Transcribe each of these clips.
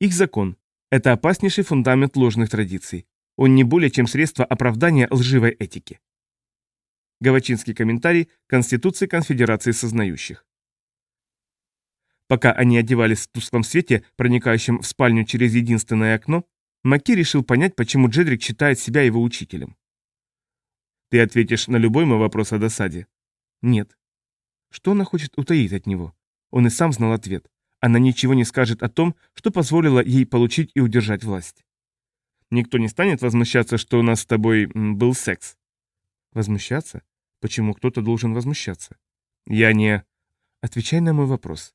Их закон – это опаснейший фундамент ложных традиций. Он не более чем средство оправдания лживой этики. Гавачинский комментарий Конституции Конфедерации Сознающих. Пока они одевались в тусклом свете, проникающем в спальню через единственное окно, Маки решил понять, почему Джедрик считает себя его учителем. «Ты ответишь на любой мой вопрос о досаде?» «Нет». Что она хочет утаить от него? Он и сам знал ответ. Она ничего не скажет о том, что позволило ей получить и удержать власть. Никто не станет возмущаться, что у нас с тобой был секс. Возмущаться? Почему кто-то должен возмущаться? Я не... Отвечай на мой вопрос.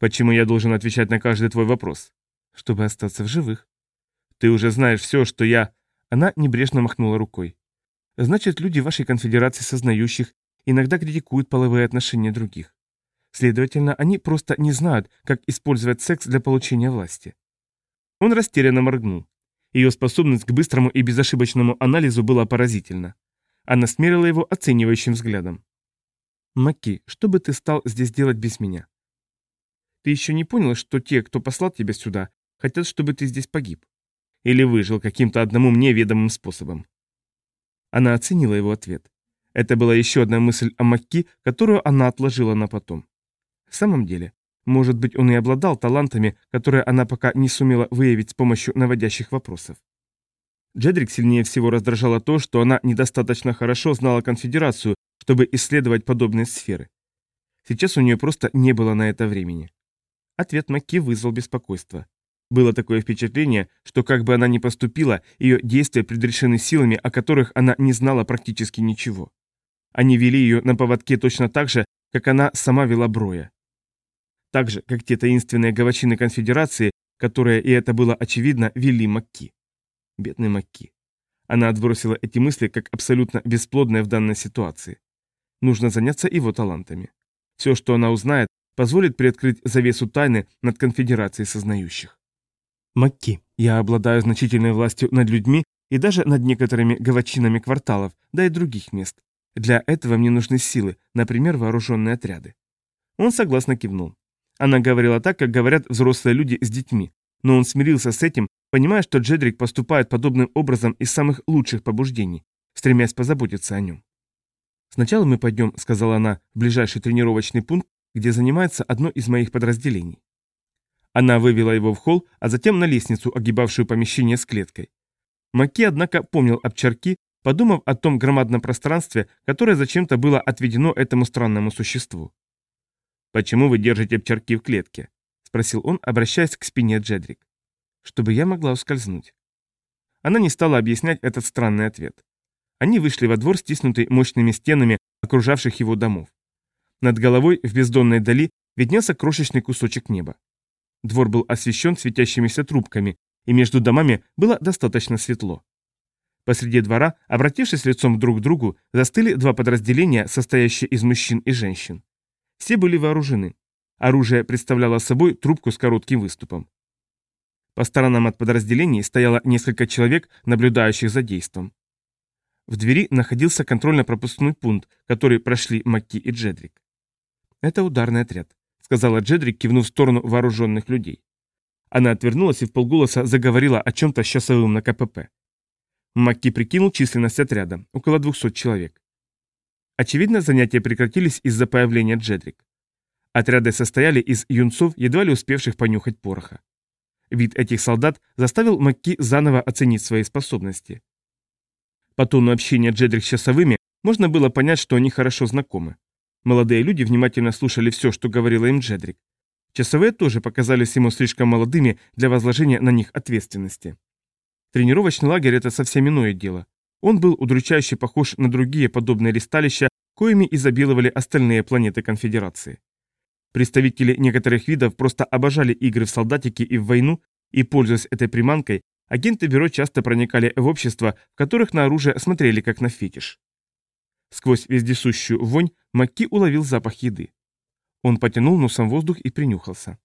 Почему я должен отвечать на каждый твой вопрос? Чтобы остаться в живых. Ты уже знаешь все, что я... Она небрежно махнула рукой. Значит, люди вашей конфедерации сознающих иногда критикуют половые отношения других. Следовательно, они просто не знают, как использовать секс для получения власти. Он растерянно моргнул. Ее способность к быстрому и безошибочному анализу была поразительна. Она смерила его оценивающим взглядом. «Маки, что бы ты стал здесь делать без меня? Ты еще не понял, что те, кто послал тебя сюда, хотят, чтобы ты здесь погиб? Или выжил каким-то одному мне ведомым способом?» Она оценила его ответ. Это была еще одна мысль о Макки, которую она отложила на потом. В самом деле, может быть, он и обладал талантами, которые она пока не сумела выявить с помощью наводящих вопросов. Джедрик сильнее всего раздражало то, что она недостаточно хорошо знала конфедерацию, чтобы исследовать подобные сферы. Сейчас у нее просто не было на это времени. Ответ Макки вызвал беспокойство. Было такое впечатление, что как бы она ни поступила, ее действия предрешены силами, о которых она не знала практически ничего. Они вели ее на поводке точно так же, как она сама вела Броя. Так же, как те таинственные гавачины конфедерации, которые, и это было очевидно, вели Макки. Бедный Макки. Она отбросила эти мысли как абсолютно бесплодные в данной ситуации. Нужно заняться его талантами. Все, что она узнает, позволит приоткрыть завесу тайны над конфедерацией сознающих. Макки, я обладаю значительной властью над людьми и даже над некоторыми гавачинами кварталов, да и других мест. Для этого мне нужны силы, например, вооруженные отряды. Он согласно кивнул. Она говорила так, как говорят взрослые люди с детьми, но он смирился с этим, понимая, что Джедрик поступает подобным образом из самых лучших побуждений, стремясь позаботиться о нем. «Сначала мы пойдем», — сказала она, — «в ближайший тренировочный пункт, где занимается одно из моих подразделений». Она вывела его в холл, а затем на лестницу, огибавшую помещение с клеткой. Маки, однако, помнил об чарки, подумав о том громадном пространстве, которое зачем-то было отведено этому странному существу. «Почему вы держите обчарки в клетке?» — спросил он, обращаясь к спине Джедрик. «Чтобы я могла ускользнуть». Она не стала объяснять этот странный ответ. Они вышли во двор, стиснутый мощными стенами окружавших его домов. Над головой в бездонной дали виднелся крошечный кусочек неба. Двор был освещен светящимися трубками, и между домами было достаточно светло. Посреди двора, обратившись лицом друг к другу, застыли два подразделения, состоящие из мужчин и женщин. Все были вооружены. Оружие представляло собой трубку с коротким выступом. По сторонам от подразделений стояло несколько человек, наблюдающих за действом. В двери находился контрольно-пропускной пункт, который прошли Макки и Джедрик. «Это ударный отряд», — сказала Джедрик, кивнув в сторону вооруженных людей. Она отвернулась и в полголоса заговорила о чем-то с часовым на КПП. Макки прикинул численность отряда, около 200 человек. Очевидно, занятия прекратились из-за появления Джедрик. Отряды состояли из юнцов, едва ли успевших понюхать пороха. Вид этих солдат заставил Макки заново оценить свои способности. По тону общения Джедрик с часовыми можно было понять, что они хорошо знакомы. Молодые люди внимательно слушали все, что говорила им Джедрик. Часовые тоже показались ему слишком молодыми для возложения на них ответственности. Тренировочный лагерь – это совсем иное дело. Он был удручающе похож на другие подобные листалища, коими изобиловали остальные планеты Конфедерации. Представители некоторых видов просто обожали игры в солдатики и в войну, и, пользуясь этой приманкой, агенты бюро часто проникали в общества, в которых на оружие смотрели как на фетиш. Сквозь вездесущую вонь Макки уловил запах еды. Он потянул носом воздух и принюхался.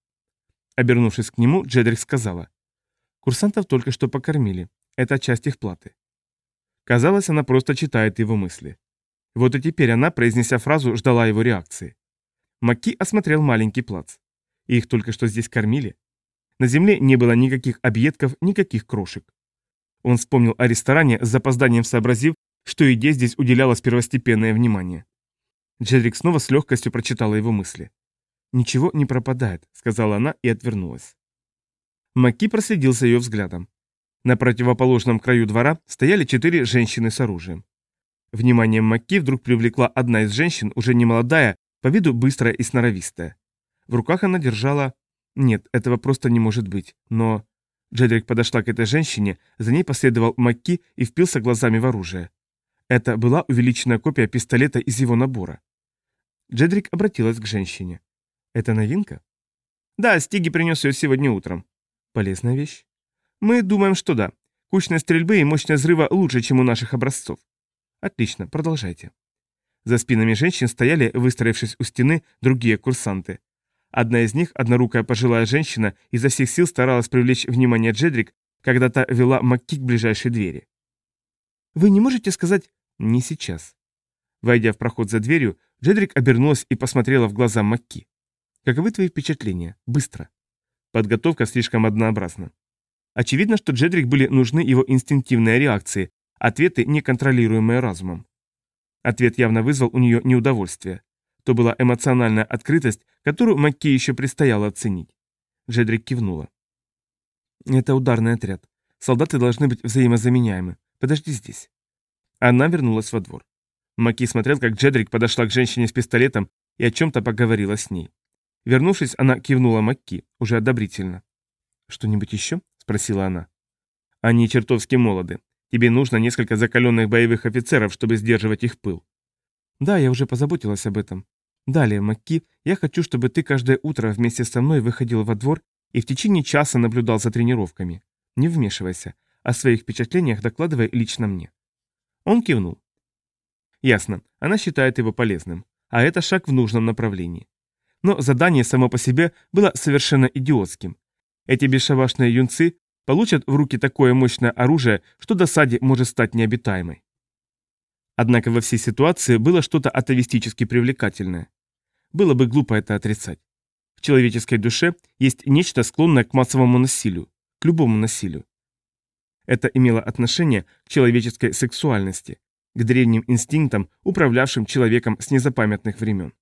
Обернувшись к нему, Джедрик сказала. «Курсантов только что покормили. Это часть их платы». Казалось, она просто читает его мысли. Вот и теперь она, произнеся фразу, ждала его реакции. Маки осмотрел маленький плац. Их только что здесь кормили. На земле не было никаких объедков, никаких крошек. Он вспомнил о ресторане, с запозданием сообразив, что еде здесь уделялось первостепенное внимание. Джедрик снова с легкостью прочитала его мысли. «Ничего не пропадает», — сказала она и отвернулась. Маки проследил за ее взглядом. На противоположном краю двора стояли четыре женщины с оружием. Внимание Макки вдруг привлекла одна из женщин, уже не молодая, по виду быстрая и сноровистая. В руках она держала... Нет, этого просто не может быть, но... Джедрик подошла к этой женщине, за ней последовал Макки и впился глазами в оружие. Это была увеличенная копия пистолета из его набора. Джедрик обратилась к женщине. «Это новинка?» «Да, Стиги принес ее сегодня утром». «Полезная вещь?» «Мы думаем, что да. Кучность стрельбы и мощность взрыва лучше, чем у наших образцов». «Отлично, продолжайте». За спинами женщин стояли, выстроившись у стены, другие курсанты. Одна из них, однорукая пожилая женщина, изо всех сил старалась привлечь внимание Джедрик, когда та вела Макки к ближайшей двери. «Вы не можете сказать...» «Не сейчас». Войдя в проход за дверью, Джедрик обернулась и посмотрела в глаза Макки. «Каковы твои впечатления? Быстро». Подготовка слишком однообразна. Очевидно, что Джедрик были нужны его инстинктивные реакции, ответы, неконтролируемые разумом. Ответ явно вызвал у нее неудовольствие. То была эмоциональная открытость, которую Макки еще предстояло оценить. Джедрик кивнула. «Это ударный отряд. Солдаты должны быть взаимозаменяемы. Подожди здесь». Она вернулась во двор. Маки смотрел, как Джедрик подошла к женщине с пистолетом и о чем-то поговорила с ней. Вернувшись, она кивнула Макки, уже одобрительно. «Что-нибудь еще?» – спросила она. «Они чертовски молоды. Тебе нужно несколько закаленных боевых офицеров, чтобы сдерживать их пыл». «Да, я уже позаботилась об этом. Далее, Макки, я хочу, чтобы ты каждое утро вместе со мной выходил во двор и в течение часа наблюдал за тренировками. Не вмешивайся. О своих впечатлениях докладывай лично мне». Он кивнул. Ясно, она считает его полезным, а это шаг в нужном направлении. Но задание само по себе было совершенно идиотским. Эти бесшабашные юнцы получат в руки такое мощное оружие, что досаде может стать необитаемой. Однако во всей ситуации было что-то атовистически привлекательное. Было бы глупо это отрицать. В человеческой душе есть нечто склонное к массовому насилию, к любому насилию. Это имело отношение к человеческой сексуальности, к древним инстинктам, управлявшим человеком с незапамятных времен.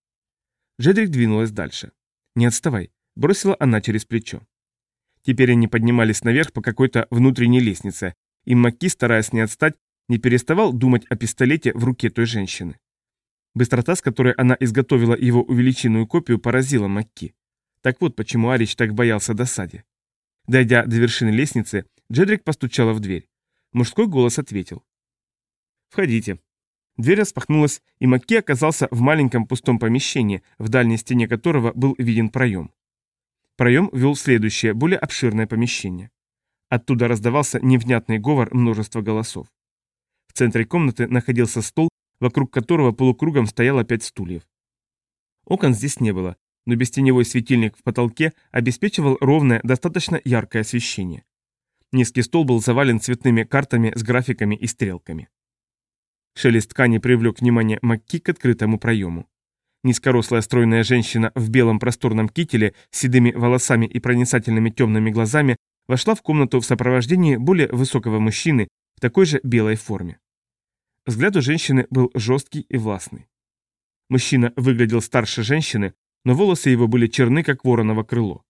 Джедрик двинулась дальше. «Не отставай», — бросила она через плечо. Теперь они поднимались наверх по какой-то внутренней лестнице, и Макки, стараясь не отстать, не переставал думать о пистолете в руке той женщины. Быстрота, с которой она изготовила его увеличенную копию, поразила Макки. Так вот, почему Арич так боялся досаде. Дойдя до вершины лестницы, Джедрик постучала в дверь. Мужской голос ответил. «Входите». Дверь распахнулась, и Макки оказался в маленьком пустом помещении, в дальней стене которого был виден проем. Проем вел в следующее, более обширное помещение. Оттуда раздавался невнятный говор множества голосов. В центре комнаты находился стол, вокруг которого полукругом стояло пять стульев. Окон здесь не было, но бестеневой светильник в потолке обеспечивал ровное, достаточно яркое освещение. Низкий стол был завален цветными картами с графиками и стрелками. Шелест ткани привлек внимание Макки к открытому проему. Низкорослая стройная женщина в белом просторном кителе с седыми волосами и проницательными темными глазами вошла в комнату в сопровождении более высокого мужчины в такой же белой форме. Взгляд у женщины был жесткий и властный. Мужчина выглядел старше женщины, но волосы его были черны, как вороново крыло.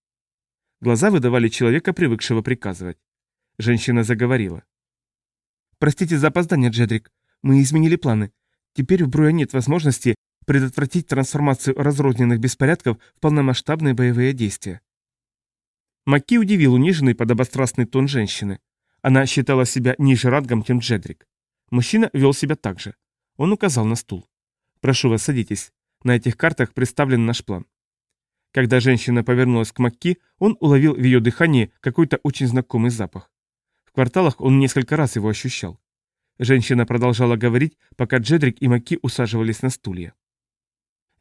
Глаза выдавали человека, привыкшего приказывать. Женщина заговорила. «Простите за опоздание, Джедрик. Мы изменили планы. Теперь у Бруя нет возможности предотвратить трансформацию разрозненных беспорядков в полномасштабные боевые действия. Маки удивил униженный подобострастный тон женщины. Она считала себя ниже рангом, чем Джедрик. Мужчина вел себя так же. Он указал на стул. «Прошу вас, садитесь. На этих картах представлен наш план». Когда женщина повернулась к Макки, он уловил в ее дыхании какой-то очень знакомый запах. В кварталах он несколько раз его ощущал. Женщина продолжала говорить, пока Джедрик и Маки усаживались на стулья.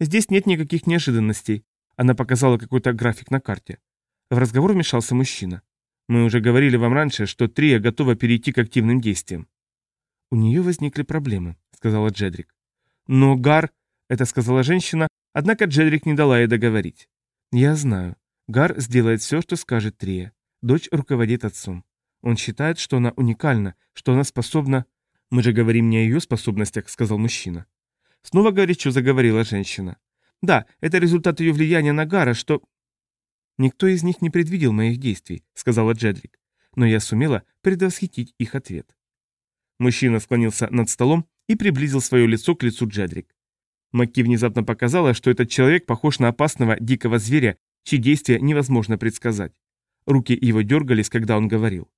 «Здесь нет никаких неожиданностей», — она показала какой-то график на карте. В разговор вмешался мужчина. «Мы уже говорили вам раньше, что Трия готова перейти к активным действиям». «У нее возникли проблемы», — сказала Джедрик. «Но Гар...» — это сказала женщина, однако Джедрик не дала ей договорить. «Я знаю. Гар сделает все, что скажет Трия. Дочь руководит отцом. Он считает, что она уникальна, что она способна... Мы же говорим не о ее способностях, сказал мужчина. Снова горячо заговорила женщина. Да, это результат ее влияния на Гара, что... Никто из них не предвидел моих действий, сказала Джедрик, но я сумела предвосхитить их ответ. Мужчина склонился над столом и приблизил свое лицо к лицу Джедрик. Макки внезапно показала, что этот человек похож на опасного дикого зверя, чьи действия невозможно предсказать. Руки его дергались, когда он говорил.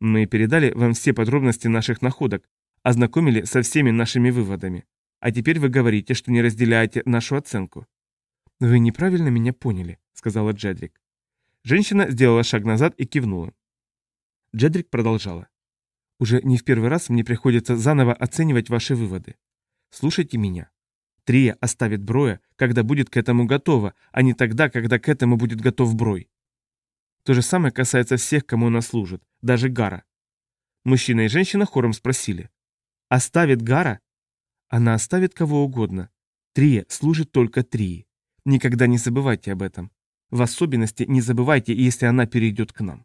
Мы передали вам все подробности наших находок, ознакомили со всеми нашими выводами. А теперь вы говорите, что не разделяете нашу оценку. Вы неправильно меня поняли, сказала Джедрик. Женщина сделала шаг назад и кивнула. Джедрик продолжала. Уже не в первый раз мне приходится заново оценивать ваши выводы. Слушайте меня. Трия оставит Броя, когда будет к этому готова, а не тогда, когда к этому будет готов Брой. То же самое касается всех, кому она служит, даже Гара. Мужчина и женщина хором спросили. «Оставит Гара?» Она оставит кого угодно. Трия служит только Трии. Никогда не забывайте об этом. В особенности не забывайте, если она перейдет к нам.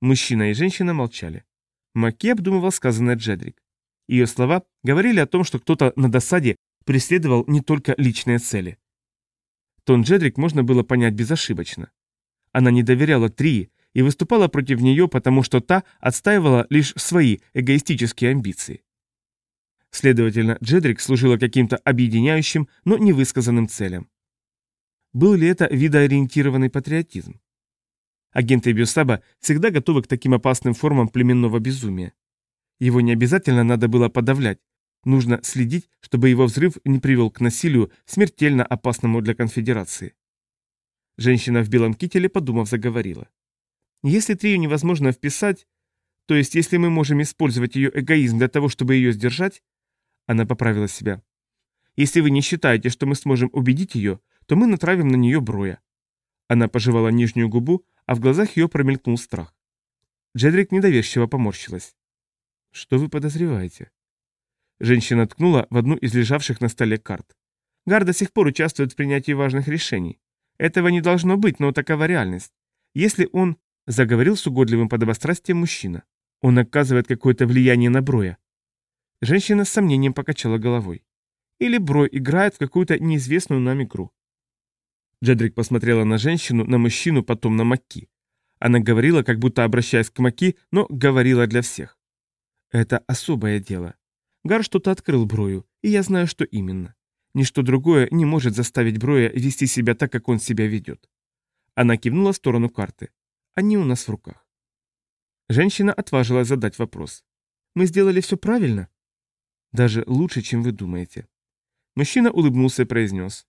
Мужчина и женщина молчали. Маки обдумывал сказанное Джедрик. Ее слова говорили о том, что кто-то на досаде преследовал не только личные цели. Тон Джедрик можно было понять безошибочно. Она не доверяла Трии и выступала против нее, потому что та отстаивала лишь свои эгоистические амбиции. Следовательно, Джедрик служила каким-то объединяющим, но невысказанным целям. Был ли это видоориентированный патриотизм? Агенты Бюсаба всегда готовы к таким опасным формам племенного безумия. Его не обязательно надо было подавлять, нужно следить, чтобы его взрыв не привел к насилию, смертельно опасному для конфедерации. Женщина в белом кителе, подумав, заговорила. Если Трию невозможно вписать, то есть если мы можем использовать ее эгоизм для того, чтобы ее сдержать, она поправила себя. «Если вы не считаете, что мы сможем убедить ее, то мы натравим на нее броя». Она пожевала нижнюю губу, а в глазах ее промелькнул страх. Джедрик недоверчиво поморщилась. «Что вы подозреваете?» Женщина ткнула в одну из лежавших на столе карт. «Гар до сих пор участвует в принятии важных решений. Этого не должно быть, но такова реальность. Если он...» — заговорил с угодливым подобострастием мужчина. «Он оказывает какое-то влияние на Броя. Женщина с сомнением покачала головой. Или Брой играет в какую-то неизвестную нам игру. Джедрик посмотрела на женщину, на мужчину, потом на Маки. Она говорила, как будто обращаясь к Маки, но говорила для всех. Это особое дело. Гар что-то открыл Брою, и я знаю, что именно. Ничто другое не может заставить Броя вести себя так, как он себя ведет. Она кивнула в сторону карты. Они у нас в руках. Женщина отважилась задать вопрос. «Мы сделали все правильно?» Даже лучше, чем вы думаете. Мужчина улыбнулся и произнес.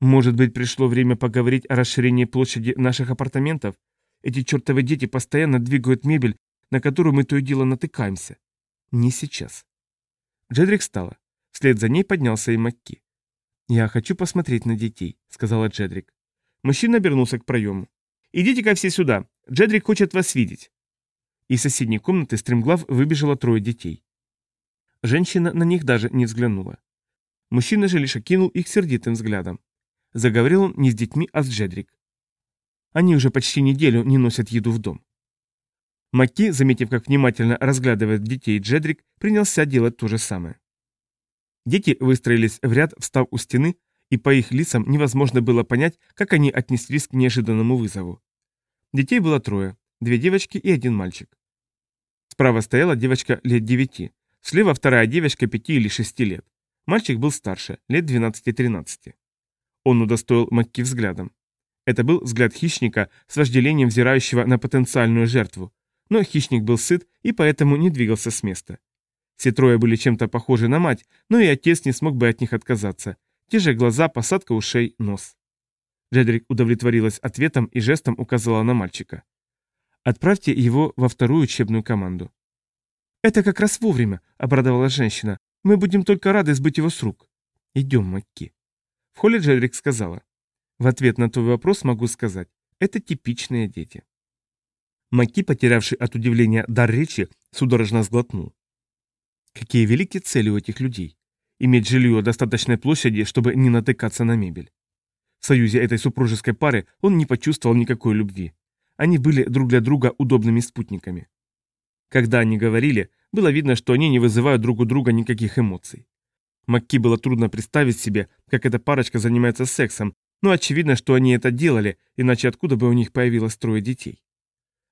Может быть, пришло время поговорить о расширении площади наших апартаментов? Эти чертовы дети постоянно двигают мебель, на которую мы то и дело натыкаемся. Не сейчас. Джедрик встала. Вслед за ней поднялся и Макки. «Я хочу посмотреть на детей», — сказала Джедрик. Мужчина обернулся к проему. «Идите-ка все сюда. Джедрик хочет вас видеть». Из соседней комнаты стремглав выбежало трое детей. Женщина на них даже не взглянула. Мужчина же лишь окинул их сердитым взглядом. Заговорил он не с детьми, а с Джедрик. Они уже почти неделю не носят еду в дом. Маки, заметив, как внимательно разглядывает детей Джедрик, принялся делать то же самое. Дети выстроились в ряд, встав у стены, и по их лицам невозможно было понять, как они отнеслись к неожиданному вызову. Детей было трое, две девочки и один мальчик. Справа стояла девочка лет девяти, Слева вторая девочка пяти или шести лет. Мальчик был старше, лет 12-13. Он удостоил Макки взглядом. Это был взгляд хищника с вожделением взирающего на потенциальную жертву. Но хищник был сыт и поэтому не двигался с места. Все трое были чем-то похожи на мать, но и отец не смог бы от них отказаться. Те же глаза, посадка ушей, нос. Джедрик удовлетворилась ответом и жестом указала на мальчика. «Отправьте его во вторую учебную команду». «Это как раз вовремя», — обрадовалась женщина. «Мы будем только рады сбыть его с рук». «Идем, Макки». В холле Джедрик сказала. «В ответ на твой вопрос могу сказать. Это типичные дети». Макки, потерявший от удивления дар речи, судорожно сглотнул. Какие великие цели у этих людей. Иметь жилье достаточной площади, чтобы не натыкаться на мебель. В союзе этой супружеской пары он не почувствовал никакой любви. они были друг для друга удобными спутниками. Когда они говорили, было видно, что они не вызывают друг у друга никаких эмоций. Макки было трудно представить себе, как эта парочка занимается сексом, но очевидно, что они это делали, иначе откуда бы у них появилось трое детей.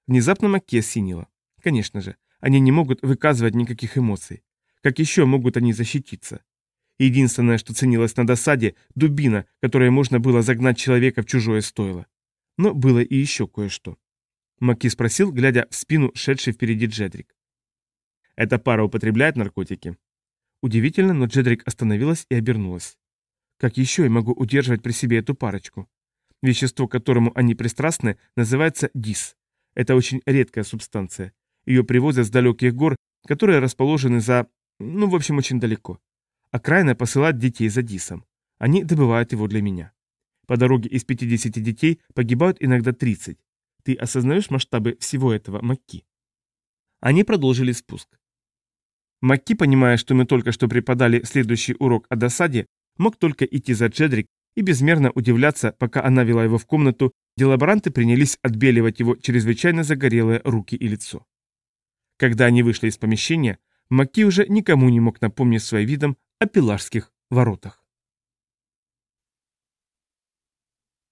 Внезапно Макки осенило. Конечно же, они не могут выказывать никаких эмоций. Как еще могут они защититься? Единственное, что ценилось на досаде – дубина, которой можно было загнать человека в чужое стойло. Но было и еще кое-что. Маки спросил, глядя в спину шедший впереди Джедрик. «Эта пара употребляет наркотики?» Удивительно, но Джедрик остановилась и обернулась. «Как еще я могу удерживать при себе эту парочку?» Вещество, к которому они пристрастны, называется дис. Это очень редкая субстанция. Ее привозят с далеких гор, которые расположены за... ну, в общем, очень далеко. Окраина посылает детей за дисом. Они добывают его для меня. По дороге из 50 детей погибают иногда 30. Ты осознаешь масштабы всего этого, Макки? Они продолжили спуск. Макки, понимая, что мы только что преподали следующий урок о досаде, мог только идти за Джедрик и безмерно удивляться, пока она вела его в комнату, где лаборанты принялись отбеливать его чрезвычайно загорелые руки и лицо. Когда они вышли из помещения, Макки уже никому не мог напомнить своим видом о пиларских воротах.